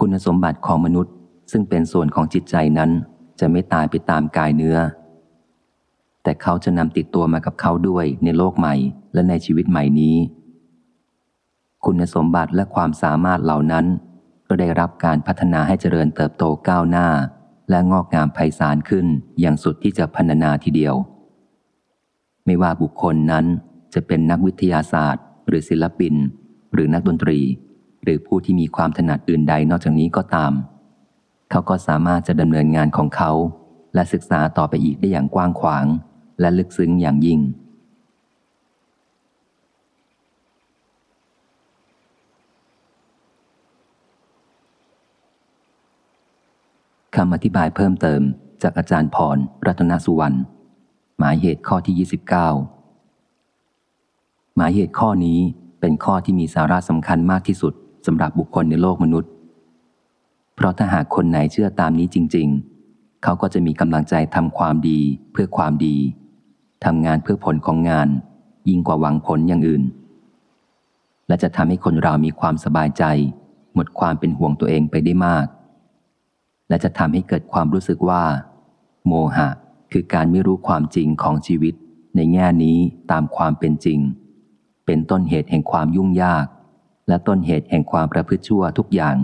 คุณสมบัติของมนุษย์ ซึ่งเป็นส่วนของจิตใจนั้น จะไม่ตายไปตามกายเนื้อ แต่เขาจะนำติดตัวมากับเขาด้วยในโลกใหม่และในชีวิตใหม่นี้ คุณสมบัติและความสามารถเหล่านั้น ก็ได้รับการพัฒนาให้เจริญเติบโตก้าวหน้า และงอกงามไพศาลขึ้นอย่างสุดที่จะพรรณนาทีเดียว ไม่ว่าบุคคลนั้นจะเป็นนักวิทยาศาสตร์ หรือศิลปิน หรือนักดนตรี หรือผู้ที่มีความถนัดอื่นใดนอกจากนี้ก็ตาม เขาก็สามารถจะดำเนินงานของเขา และศึกษาต่อไปอีกได้อย่างกว้างขวาง และลึกซึ้งอย่างยิ่ง คำอธิบายเพิ่มเติมจากอาจารย์พร รัตนสุวรรณ หมายเหตุข้อที่ 29 หมายเหตุข้อนี้เป็นข้อที่มีสาระสำคัญมากที่สุด สำหรับบุคคลในโลกมนุษย์ เพราะถ้าหากคนไหนเชื่อตามนี้จริง ๆ เขาก็จะมีกำลังใจทำความดีเพื่อความดีทำงานเพื่อผลของงาน ยิ่งกว่าหวังผลอย่างอื่น และจะทำให้คนเรามีความสบายใจ หมดความเป็นห่วงตัวเองไปได้มาก และจะทำให้เกิดความรู้สึกว่า โมหะคือการไม่รู้ความจริงของชีวิตในแง่นี้ตามความเป็นจริง เป็นต้นเหตุแห่งความยุ่งยาก และต้นเหตุแห่งความประพฤติชั่วทุกอย่าง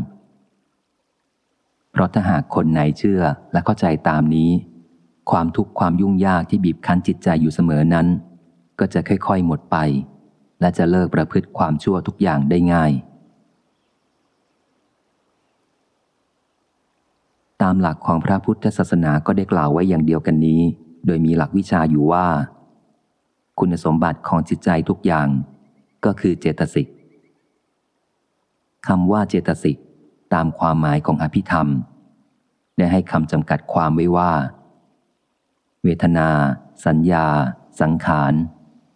เพราะถ้าหากคนไหนเชื่อและเข้าใจตามนี้ ความทุกข์ความยุ่งยากที่บีบคั้นจิตใจอยู่เสมอนั้น ก็จะค่อยๆหมดไป และจะเลิกประพฤติความชั่วทุกอย่างได้ง่าย ตามหลักของพระพุทธศาสนาก็ได้กล่าวไว้อย่างเดียวกันนี้ โดยมีหลักวิชาอยู่ว่า คุณสมบัติของจิตใจทุกอย่าง ก็คือเจตสิก คำว่าเจตสิกตามความหมายของอภิธรรม ได้ให้คำจำกัดความไว้ว่า เวทนา สัญญา สังขาร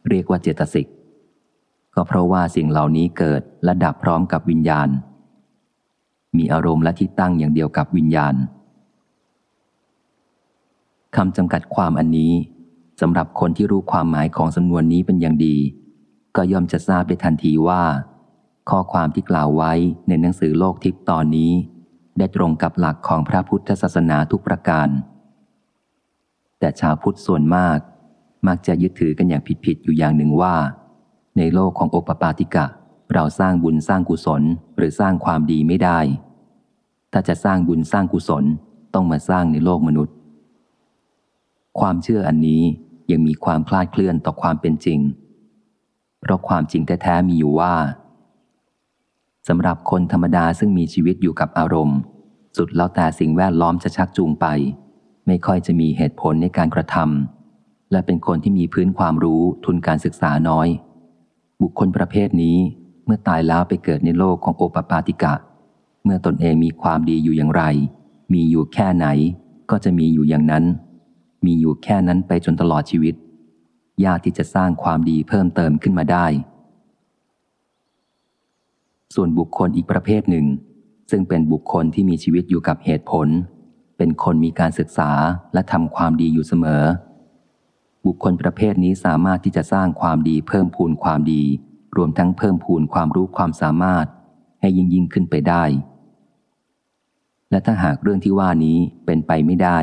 เรียกว่าเจตสิกก็เพราะว่าสิ่งเหล่านี้เกิดและดับพร้อมกับวิญญาณ มีอารมณ์และที่ตั้งอย่างเดียวกับวิญญาณคำจำกัดความอันนี้สำหรับคนที่รู้ความหมายของสำนวนนี้เป็นอย่างดี ก็ย่อมจะทราบได้ทันทีว่า ข้อความที่กล่าวไว้ในหนังสือโลกทิพย์ตอนนี้ ได้ตรงกับหลักของพระพุทธศาสนาทุกประการ แต่ชาวพุทธส่วนมาก มักจะยึดถือกันอย่างผิดๆอยู่อย่างหนึ่งว่า ในโลกของโอปปาติกะ เราสร้างบุญสร้างกุศลหรือสร้างความดีไม่ได้ ถ้าจะสร้างบุญสร้างกุศลต้องมาสร้างในโลกมนุษย์ ความเชื่ออันนี้ยังมีความคลาดเคลื่อนต่อความเป็นจริง เพราะความจริงแท้ๆมีอยู่ว่า สำหรับคนธรรมดาซึ่งมีชีวิตอยู่กับอารมณ์ สุดแล้วแต่สิ่งแวดล้อมจะชักจูงไป ไม่ค่อยจะมีเหตุผลในการกระทำและเป็นคนที่มีพื้นความรู้ทุนการศึกษาน้อย บุคคลประเภทนี้เมื่อตายแล้วไปเกิดในโลกของโอปปาติกะ เมื่อตนเองมีความดีอยู่อย่างไร มีอยู่แค่ไหน ก็จะมีอยู่อย่างนั้น มีอยู่แค่นั้นไปจนตลอดชีวิตยากที่จะสร้างความดีเพิ่มเติมขึ้นมาได้ ส่วนบุคคลอีกประเภทหนึ่ง ซึ่งเป็นบุคคลที่มีชีวิตอยู่กับเหตุผล เป็นคนมีการศึกษาและทำความดีอยู่เสมอ บุคคลประเภทนี้สามารถที่จะสร้างความดีเพิ่มพูนความดี รวมทั้งเพิ่มพูนความรู้ความสามารถ ให้ยิ่งยิ่งขึ้นไปได้ และถ้าหากเรื่องที่ว่านี้เป็นไปไม่ได้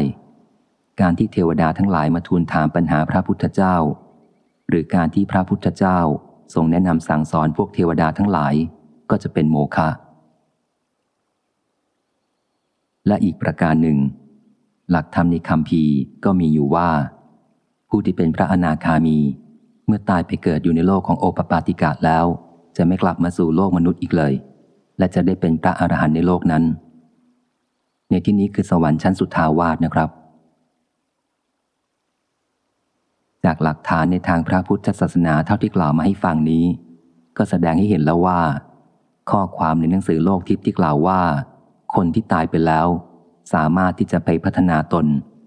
การที่เทวดาทั้งหลายมาทูลถามปัญหาพระพุทธเจ้า หรือการที่พระพุทธเจ้าทรงแนะนำสั่งสอนพวกเทวดาทั้งหลาย ก็จะเป็นโมฆะและอีกประการหนึ่ง หลักธรรมในคำพีก็มีอยู่ว่า ผู้ที่เป็นพระอนาคามี เมื่อตายไปเกิดอยู่ในโลกของโอปปาติกะแล้ว จะไม่กลับมาสู่โลกมนุษย์อีกเลย และจะได้เป็นพระอรหันต์ในโลกนั้น ในที่นี้คือสวรรค์ชั้นสุทาวาสนะครับ จากหลักฐานในทางพระพุทธศาสนาเท่าที่กล่าวมาให้ฟังนี้ ก็แสดงให้เห็นแล้วว่า ข้อความในหนังสือโลกทิพย์ที่กล่าวว่า คนที่ตายไปแล้ว สามารถที่จะไปพัฒนาตน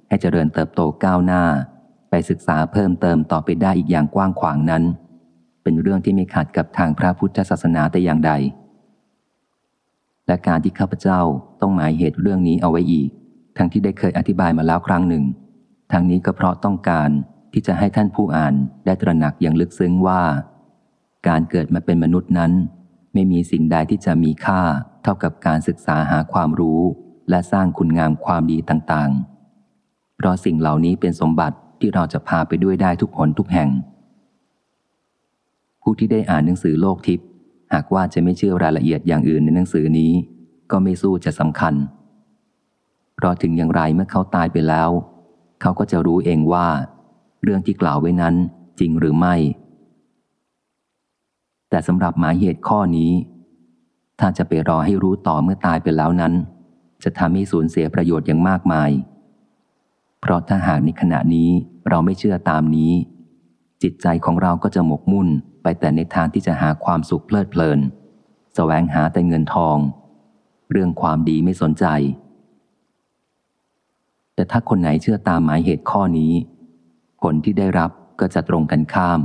ให้เจริญเติบโตก้าวหน้า ไปศึกษาเพิ่มเติมต่อไปได้อีกอย่างกว้างขวางนั้น เป็นเรื่องที่ไม่ขัดกับทางพระพุทธศาสนาแต่อย่างใด และการที่ข้าพเจ้าต้องหมายเหตุเรื่องนี้เอาไว้อีก ทั้งที่ได้เคยอธิบายมาแล้วครั้งหนึ่งทางนี้ก็เพราะต้องการที่จะให้ท่านผู้อ่านได้ตระหนักอย่างลึกซึ้งว่า การเกิดมาเป็นมนุษย์นั้น ไม่มีสิ่งใดที่จะมีค่าเท่ากับการศึกษาหาความรู้ และสร้างคุณงามความดีต่างๆ เพราะสิ่งเหล่านี้เป็นสมบัติที่เราจะพาไปด้วยได้ทุกหนทุกแห่ง ผู้ที่ได้อ่านหนังสือโลกทิพย์หากว่าจะไม่เชื่อรายละเอียดอย่างอื่นในหนังสือนี้ ก็ไม่สู้จะสำคัญ เพราะถึงอย่างไรเมื่อเขาตายไปแล้ว เขาก็จะรู้เองว่า เรื่องที่กล่าวไว้นั้นจริงหรือไม่ แต่สำหรับหมายเหตุข้อนี้ ถ้าจะไปรอให้รู้ต่อเมื่อตายไปแล้วนั้น จะทำให้สูญเสียประโยชน์อย่างมากมาย เพราะถ้าหากในขณะนี้เราไม่เชื่อตามนี้ จิตใจของเราก็จะหมกมุ่นไปแต่ในทางที่จะหาความสุขเพลิดเพลินแสวงหาแต่เงินทอง เรื่องความดีไม่สนใจ แต่ถ้าคนไหนเชื่อตามหมายเหตุข้อนี้ ผลที่ได้รับก็จะตรงกันข้าม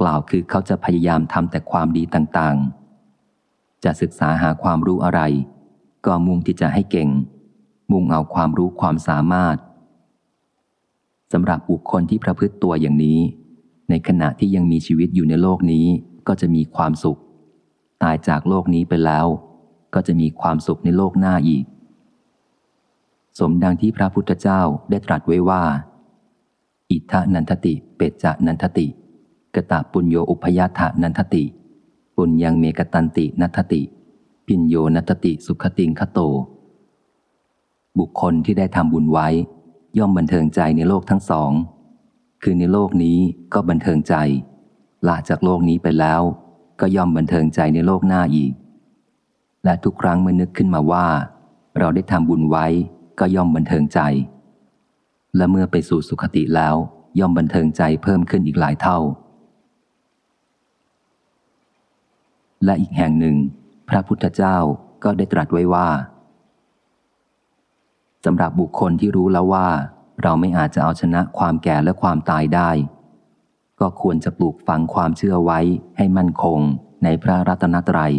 กล่าวคือเขาจะพยายามทำแต่ความดีต่างๆ จะศึกษาหาความรู้อะไร ก็มุ่งที่จะให้เก่ง มุ่งเอาความรู้ความสามารถสำหรับบุคคลที่ประพฤติตัวอย่างนี้ ในขณะที่ยังมีชีวิตอยู่ในโลกนี้ก็จะมีความสุข ตายจากโลกนี้ไปแล้ว ก็จะมีความสุขในโลกหน้าอีก สมดังที่พระพุทธเจ้าได้ตรัสไว้ว่า อิทะนันทติ เปจจนันทติ กตะปุญโยอุพยาธานันทติ ปุญยังเมกตันตินัทติ พิญโยนัทติสุขติงคโต บุคคลที่ได้ทำบุญไว้ ย่อมบันเทิงใจในโลกทั้งสอง คือในโลกนี้ก็บันเทิงใจละจากโลกนี้ไปแล้ว ก็ย่อมบันเทิงใจในโลกหน้าอีก และทุกครั้งเมื่อนึกขึ้นมาว่า เราได้ทำบุญไว้ ก็ย่อมบันเทิงใจ และเมื่อไปสู่สุขติแล้วย่อมบันเทิงใจเพิ่มขึ้นอีกหลายเท่า และอีกแห่งหนึ่ง พระพุทธเจ้าก็ได้ตรัสไว้ว่าสำหรับบุคคลที่รู้แล้วว่า เราไม่อาจจะเอาชนะความแก่และความตายได้ ก็ควรจะปลูกฝังความเชื่อไว้ให้มั่นคงในพระรัตนตรยัย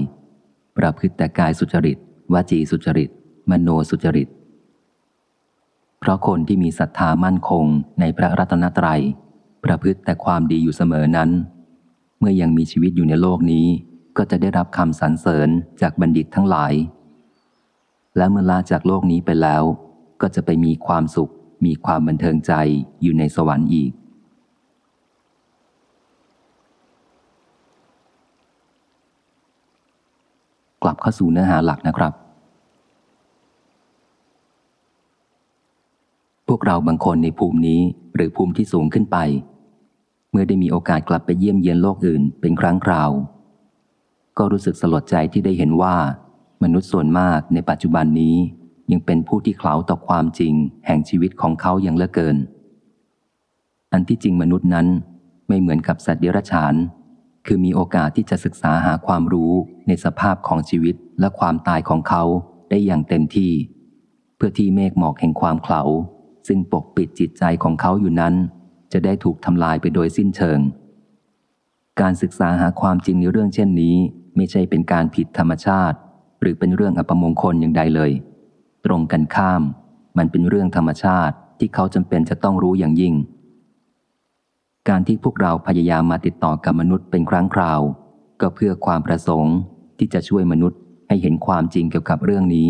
ประพฤติแต่กายสุจริตวจีสุจริต มโนสุจริต เพราะคนที่มีศรัทธามั่นคงในพระรัตนตรยัย ประพฤติแต่ความดีอยู่เสมอนั้น เมื่อยังมีชีวิตอยู่ในโลกนี้ ก็จะได้รับคำสรรเสริญจากบัณฑิตทั้งหลาย และเมื่อลาจากโลกนี้ไปแล้ว ก็จะไปมีความสุข มีความบันเทิงใจอยู่ในสวรรค์อีก กลับเข้าสู่เนื้อหาหลักนะครับ พวกเราบางคนในภูมินี้หรือภูมิที่สูงขึ้นไป เมื่อได้มีโอกาสกลับไปเยี่ยมเยียนโลกอื่นเป็นครั้งคราว ก็รู้สึกสลดใจที่ได้เห็นว่า มนุษย์ส่วนมากในปัจจุบันนี้ยังเป็นผู้ที่เขาต่อความจริง แห่งชีวิตของเขาอย่างเลือเกิน อันที่จริงมนุษย์นั้นไม่เหมือนกับสัตว์เดรัจฉาน คือมีโอกาสที่จะศึกษาหาความรู้ในสภาพของชีวิตและความตายของเขาได้อย่างเต็มที่ เพื่อที่เมฆหมอกแห่งความเขาซึ่งปกปิดจิตใจของเขาอยู่นั้น จะได้ถูกทำลายไปโดยสิ้นเชิง การศึกษาหาความจริงในเรื่องเช่นนี้ ไม่ใช่เป็นการผิดธรรมชาติ หรือเป็นเรื่องอัปมงคลอย่างใดเลย ตรงกันข้าม มันเป็นเรื่องธรรมชาติที่เขาจำเป็นจะต้องรู้อย่างยิ่ง การที่พวกเราพยายามมาติดต่อกับมนุษย์เป็นครั้งคราว ก็เพื่อความประสงค์ที่จะช่วยมนุษย์ให้เห็นความจริงเกี่ยวกับเรื่องนี้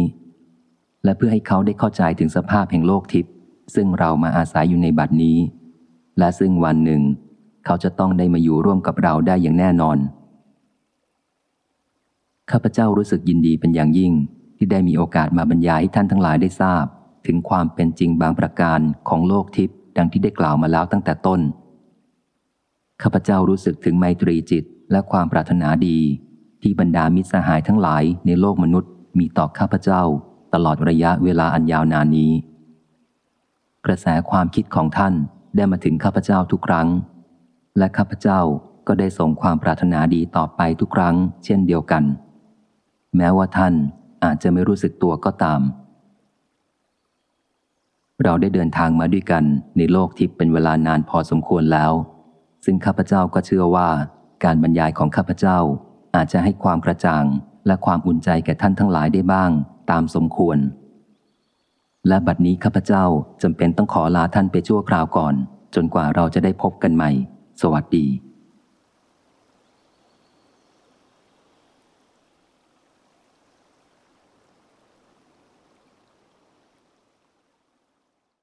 และเพื่อให้เขาได้เข้าใจถึงสภาพแห่งโลกทิพย์ซึ่งเรามาอาศัยอยู่ในบัดนี้ และซึ่งวันหนึ่ง เขาจะต้องได้มาอยู่ร่วมกับเราได้อย่างแน่นอน ข้าพเจ้ารู้สึกยินดีเป็นอย่างยิ่ง ที่ได้มีโอกาสมาบรรยายให้ท่านทั้งหลายได้ทราบ ถึงความเป็นจริงบางประการของโลกทิพย์ดังที่ได้กล่าวมาแล้วตั้งแต่ต้น ข้าพเจ้ารู้สึกถึงไมตรีจิตและความปรารถนาดี ที่บรรดามิตรสหายทั้งหลายในโลกมนุษย์ มีต่อข้าพเจ้า ตลอดระยะเวลาอันยาวนานนี้ กระแสความคิดของท่านได้มาถึงข้าพเจ้าทุกครั้ง และข้าพเจ้าก็ได้ส่งความปรารถนาดีต่อไปทุกครั้ง เช่นเดียวกัน แม้ว่าท่านอาจจะไม่รู้สึกตัวก็ตาม เราได้เดินทางมาด้วยกันในโลกทิพย์เป็นเวลานานพอสมควรแล้ว ซึ่งข้าพเจ้าก็เชื่อว่า การบรรยายของข้าพเจ้าอาจจะให้ความกระจ่างและความอุ่นใจแก่ท่านทั้งหลายได้บ้างตามสมควร และบัดนี้ข้าพเจ้าจำเป็นต้องขอลาท่านไปชั่วคราวก่อน จนกว่าเราจะได้พบกันใหม่ สวัสดี